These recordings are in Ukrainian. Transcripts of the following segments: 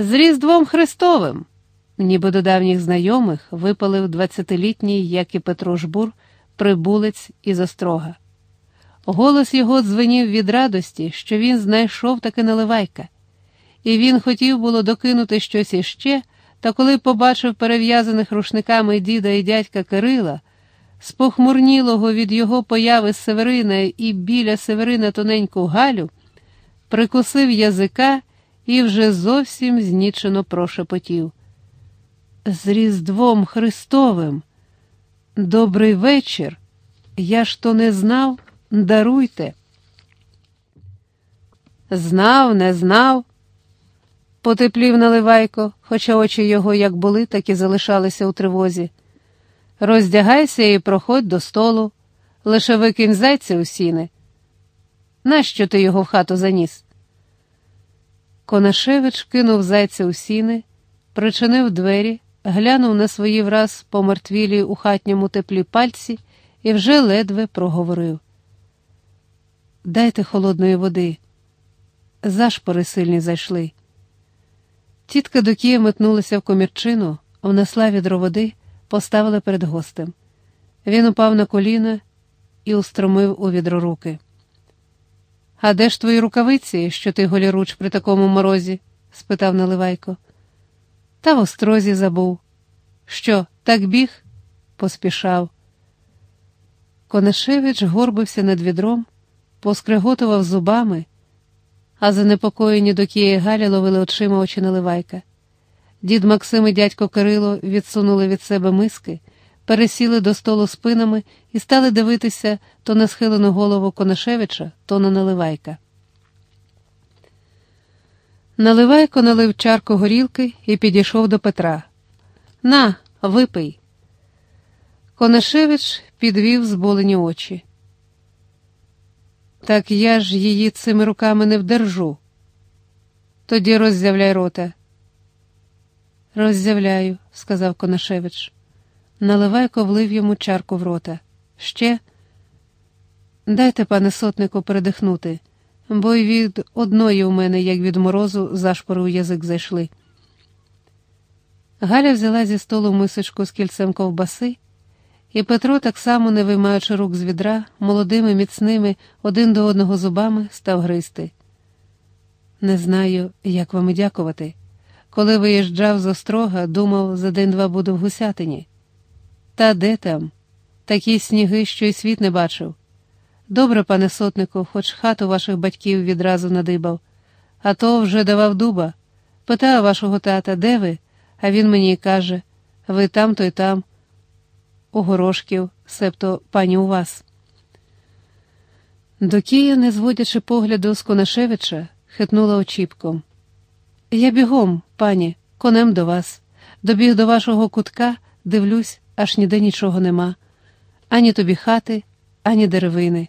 З Різдвом Христовим, ніби до давніх знайомих випалив двадцятилітній, як і Петро Жбур, прибулець із острога. Голос його дзвенів від радості, що він знайшов таки наливайка, і він хотів було докинути щось іще, та коли побачив перев'язаних рушниками діда і дядька Кирила, спохмурнілого від його появи Северина і біля Северина тоненьку Галю, прикусив язика і вже зовсім знічено прошепотів. З Різдвом Христовим. Добрий вечір. Я ж то не знав, даруйте. Знав, не знав, потеплів Наливайко, хоча очі його як були, так і залишалися у тривозі. Роздягайся і проходь до столу, лише викинь зайця у сіни. Нащо ти його в хату заніс? Конашевич кинув зайця у сіни, причинив двері, глянув на свої враз помертвілі у хатньому теплі пальці і вже ледве проговорив. Дайте холодної води. Зашпори сильні зайшли. Тітка Докія метнулася в комірчину, внесла відро води, поставила перед гостем. Він упав на коліна і устромив у відро руки. А де ж твої рукавиці, що ти голіруч при такому морозі? спитав Наливайко. Та в острозі забув. Що, так біг? поспішав. Конашевич горбився над відром, поскреготував зубами, а занепокоєні до Кії Галі ловили очима очі Наливайка. Дід Максим і дядько Кирило відсунули від себе миски, пересіли до столу спинами і стали дивитися то на схилену голову Конашевича, то на Наливайка. Наливайко налив чарку горілки і підійшов до Петра. На, випий. Конашевич підвів зболені очі. Так я ж її цими руками не вдержу. Тоді роззявляй рота. Роззявляю, сказав Конашевич. Наливайко влив йому чарку в рота. Ще дайте, пане сотнику, передихнути, бо й від одної у мене, як від морозу, зашпори у язик зайшли. Галя взяла зі столу мисочку з кільцем ковбаси, і Петро, так само, не виймаючи рук з відра, молодими, міцними, один до одного зубами, став гристи. Не знаю, як вам і дякувати. Коли виїжджав з острога, думав, за день-два буду в гусятині. Та де там? Такі сніги, що й світ не бачив. Добре, пане сотнику, хоч хату ваших батьків відразу надибав, а то вже давав дуба. Питав вашого тата, де ви? А він мені каже ви там, то й там, у горошків, себто пані у вас. Докія, не зводячи погляду з Конашевича, хитнула очіпком. Я бігом, пані, конем до вас. Добіг до вашого кутка, дивлюсь, аж ніде нічого нема, ані тобі хати, ані деревини.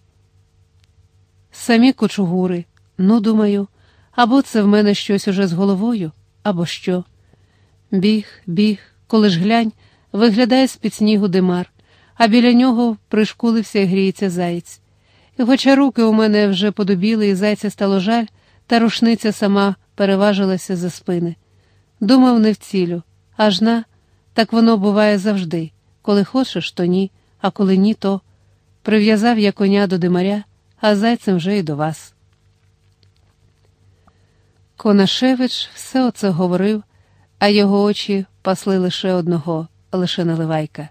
Самі кучугури, ну, думаю, або це в мене щось уже з головою, або що. Біг, біг, коли ж глянь, виглядає з-під снігу димар, а біля нього пришкулився і гріється заєць. І хоча руки у мене вже подобіли, і зайця стало жаль, та рушниця сама переважилася за спини. Думав, не вцілю, аж на, так воно буває завжди. Коли хочеш, то ні, а коли ні, то прив'язав я коня до димаря, а зайцем вже й до вас. Конашевич все оце говорив, а його очі пасли лише одного, лише наливайка.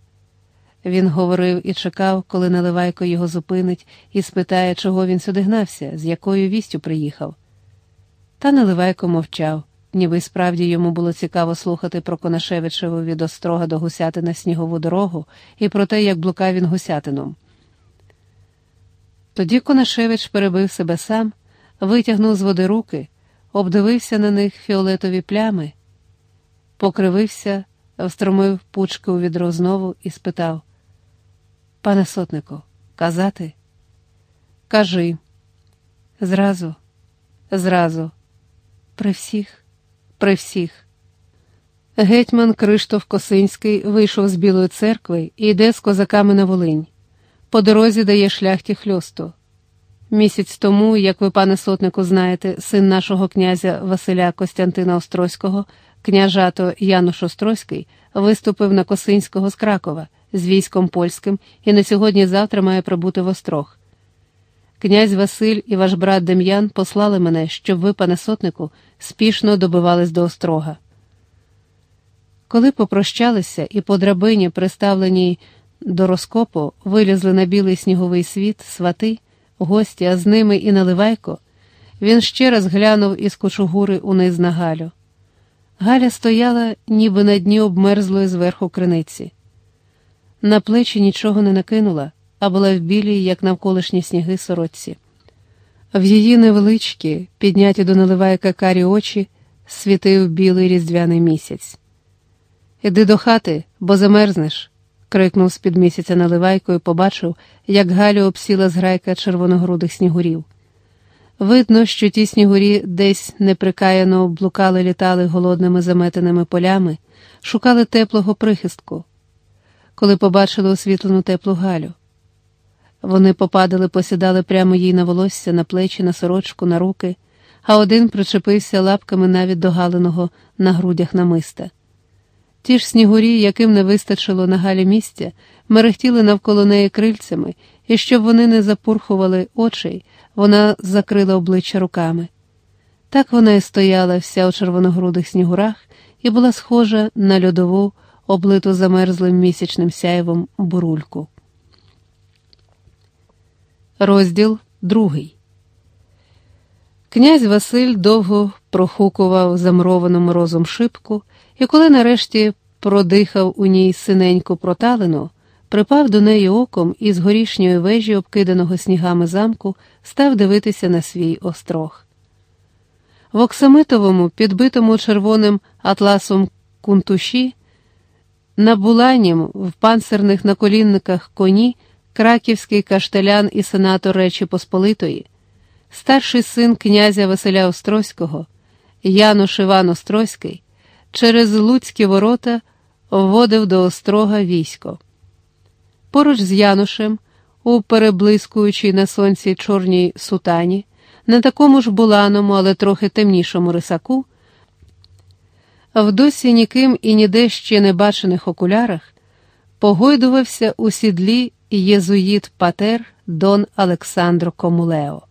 Він говорив і чекав, коли наливайко його зупинить і спитає, чого він сюди гнався, з якою вістю приїхав. Та наливайко мовчав, ніби справді йому було цікаво слухати про Конашевичеву від острога до гусяти на снігову дорогу і про те, як блукав він гусятином. Тоді Конашевич перебив себе сам, витягнув з води руки, обдивився на них фіолетові плями, покривився, встромив пучки у відро знову і спитав: Пане сотнику, казати? Кажи. Зразу, зразу, при всіх, при всіх. Гетьман Криштоф Косинський вийшов з Білої церкви і йде з козаками на Волинь. По дорозі дає шляхті хльосту. Місяць тому, як ви, пане сотнику, знаєте, син нашого князя Василя Костянтина Острозького, княжато Януш Острозький, виступив на Косинського з Кракова з військом польським і на сьогодні-завтра має прибути в Острог. Князь Василь і ваш брат Дем'ян послали мене, щоб ви, пане сотнику, спішно добивались до острога. Коли попрощалися і по драбині, приставленій до розкопу, вилізли на білий сніговий світ, свати, гості, а з ними і наливайко, він ще раз глянув із кучугури униз на Галю. Галя стояла, ніби на дні обмерзлої зверху криниці. На плечі нічого не накинула а була в білій, як навколишні сніги сорочці. В її невеличкі, підняті до наливайка карі очі, світив білий різдвяний місяць. Іди до хати, бо замерзнеш. крикнув з-під місяця наливайко і побачив, як Галю обсіла зграйка червоногрудих снігурів. Видно, що ті снігурі десь неприкаяно блукали, літали голодними заметеними полями, шукали теплого прихистку, коли побачили освітлену теплу Галю. Вони попадали, посідали прямо їй на волосся, на плечі, на сорочку, на руки, а один причепився лапками навіть до галиного на грудях намиста. Ті ж снігурі, яким не вистачило на галі місця, мерехтіли навколо неї крильцями, і щоб вони не запурхували очей, вона закрила обличчя руками. Так вона і стояла вся у червоногрудих снігурах і була схожа на льодову, облиту замерзлим місячним сяєвом бурульку. Розділ другий. Князь Василь довго прохукував замровану морозом шибку, і коли нарешті продихав у ній синеньку проталину, припав до неї оком і з горішньої вежі, обкиданого снігами замку, став дивитися на свій острог. В оксамитовому, підбитому червоним атласом кунтуші, на буланім в панцирних наколінниках коні краківський каштелян і сенатор Речі Посполитої, старший син князя Василя Острозького, Януш Іван Острозький, через Луцькі ворота вводив до острога військо. Поруч з Янушем, у переблискуючій на сонці чорній сутані, на такому ж буланому, але трохи темнішому рисаку, в досі ніким і ніде ще не бачених окулярах, погойдувався у сідлі єзуїт Патер Дон Олександро Комулео.